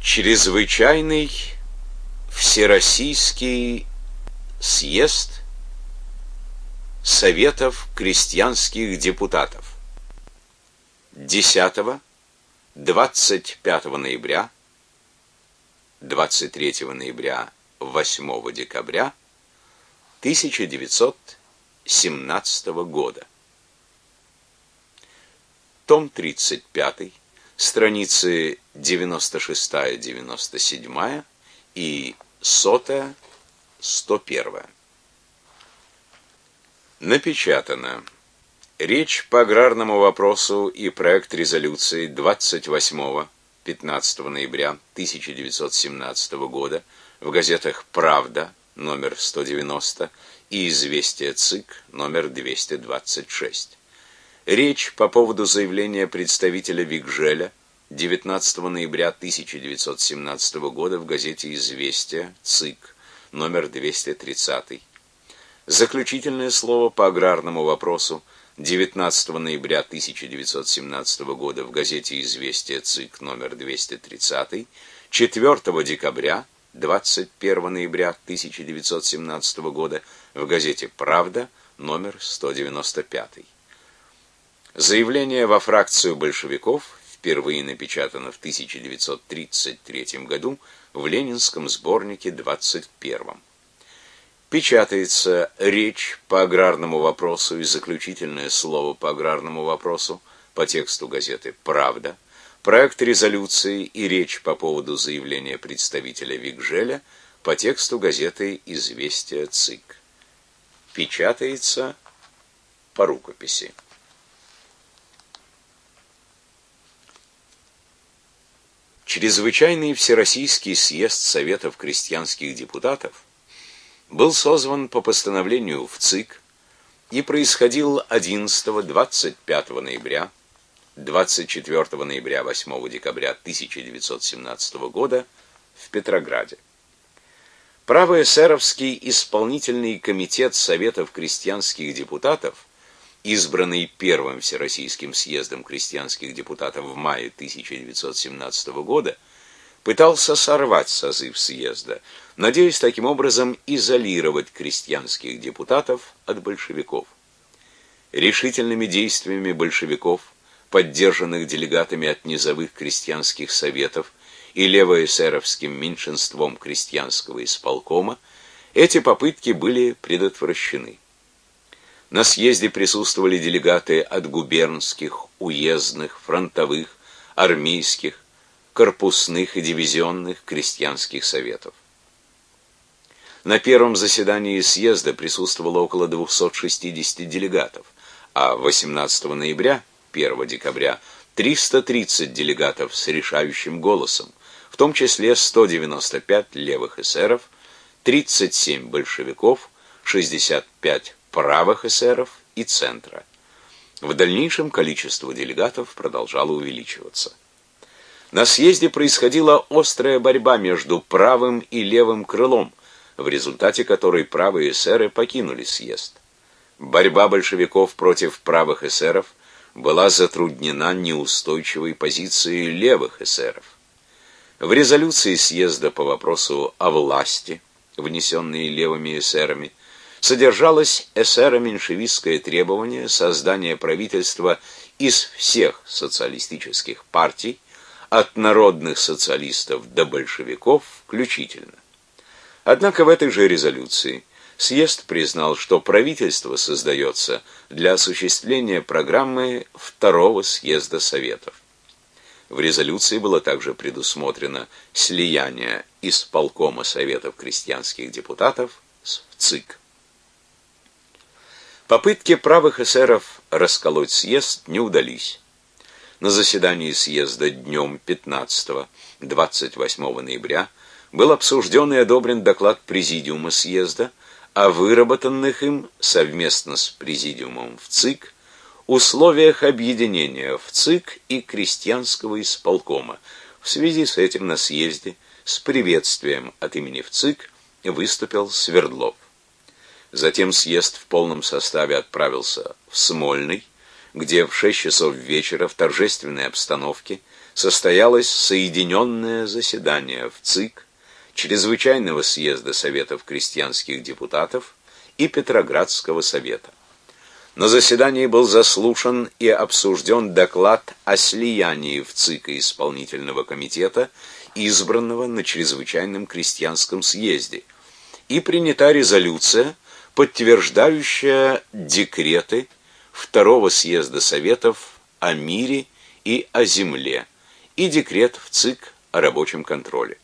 Чрезвычайный Всероссийский съезд Советов крестьянских депутатов 10-25 ноября 23 ноября 8 декабря 1917 года. Том 35, страницы 96-97 и 100-101. Напечатано. Речь по аграрному вопросу и проект резолюции 28 15 ноября 1917 года в газетах «Правда» номер 190 и «Известия ЦИК» номер 226. Речь по поводу заявления представителя Вигжеля 19 ноября 1917 года в газете «Известия» ЦИК номер 230. Заключительное слово по аграрному вопросу 19 ноября 1917 года в газете «Известия» ЦИК номер 230, 4 декабря 21 ноября 1917 года в газете «Правда» номер 195. Заявление во фракцию большевиков впервые напечатано в 1933 году в Ленинском сборнике 21 печатается речь по аграрному вопросу и заключительное слово по аграрному вопросу по тексту газеты «Правда», проект резолюции и речь по поводу заявления представителя Вигжеля по тексту газеты «Известия ЦИК». Печатается по рукописи. Чрезвычайный Всероссийский съезд Советов крестьянских депутатов был созван по постановлению в ЦИК и происходил 11-25 ноября, 24 ноября, 8 декабря 1917 года в Петрограде. Правоэсеровский исполнительный комитет Советов крестьянских депутатов, избранный Первым Всероссийским съездом крестьянских депутатов в мае 1917 года, пытался сорвать созыв съезда, надеясь таким образом изолировать крестьянских депутатов от большевиков. Решительными действиями большевиков, поддержанных делегатами от низовых крестьянских советов и левоэсеровским меньшинством крестьянского исполкома, эти попытки были предотвращены. На съезде присутствовали делегаты от губернских, уездных, фронтовых, армейских, корпусных и дивизионных крестьянских советов. На первом заседании съезда присутствовало около 260 делегатов, а 18 ноября, 1 декабря 330 делегатов с решающим голосом, в том числе 195 левых эсеров, 37 большевиков, 65 правых эсеров и центра. В дальнейшем количество делегатов продолжало увеличиваться. На съезде происходила острая борьба между правым и левым крылом, в результате которой правые эсеры покинули съезд. Борьба большевиков против правых эсеров была затруднена неустойчивой позицией левых эсеров. В резолюции съезда по вопросу о власти, внесенной левыми эсерами, содержалось эсеро-меньшевистское требование создания правительства из всех социалистических партий, от народных социалистов до большевиков включительно. Однако в этой же резолюции съезд признал, что правительство создается для осуществления программы второго съезда Советов. В резолюции было также предусмотрено слияние исполкома Советов крестьянских депутатов с ЦИК. Попытки правых эсеров расколоть съезд не удались на заседании съезда днем 15-28 ноября был обсужден и одобрен доклад президиума съезда о выработанных им совместно с президиумом в ЦИК условиях объединения в ЦИК и крестьянского исполкома. В связи с этим на съезде с приветствием от имени в ЦИК выступил Свердлов. Затем съезд в полном составе отправился в Смольный, где в 6 часов вечера в торжественной обстановке состоялось соединенное заседание в ЦИК Чрезвычайного съезда Советов крестьянских депутатов и Петроградского совета. На заседании был заслушан и обсужден доклад о слиянии в ЦИК исполнительного комитета, избранного на Чрезвычайном крестьянском съезде, и принята резолюция, подтверждающая декреты Второго съезда Советов о мире и о земле и декрет в ЦИК о рабочем контроле.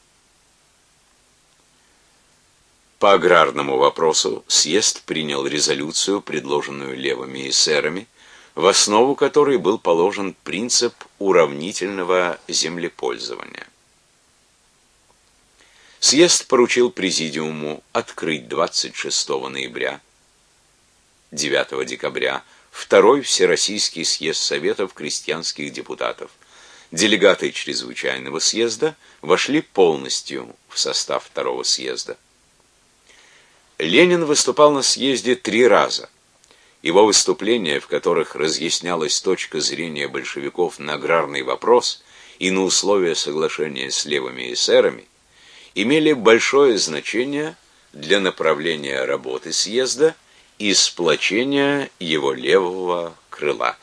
По аграрному вопросу съезд принял резолюцию, предложенную левыми эсерами, в основу которой был положен принцип уравнительного землепользования. Съезд поручил президиуму открыть 26 ноября 9 декабря второй Всероссийский съезд Советов крестьянских депутатов. Делегаты чрезвычайного съезда вошли полностью в состав второго съезда. Ленин выступал на съезде три раза. Его выступления, в которых разъяснялась точка зрения большевиков на аграрный вопрос и на условия соглашения с левыми эсерами, имели большое значение для направления работы съезда и сплочения его левого крыла.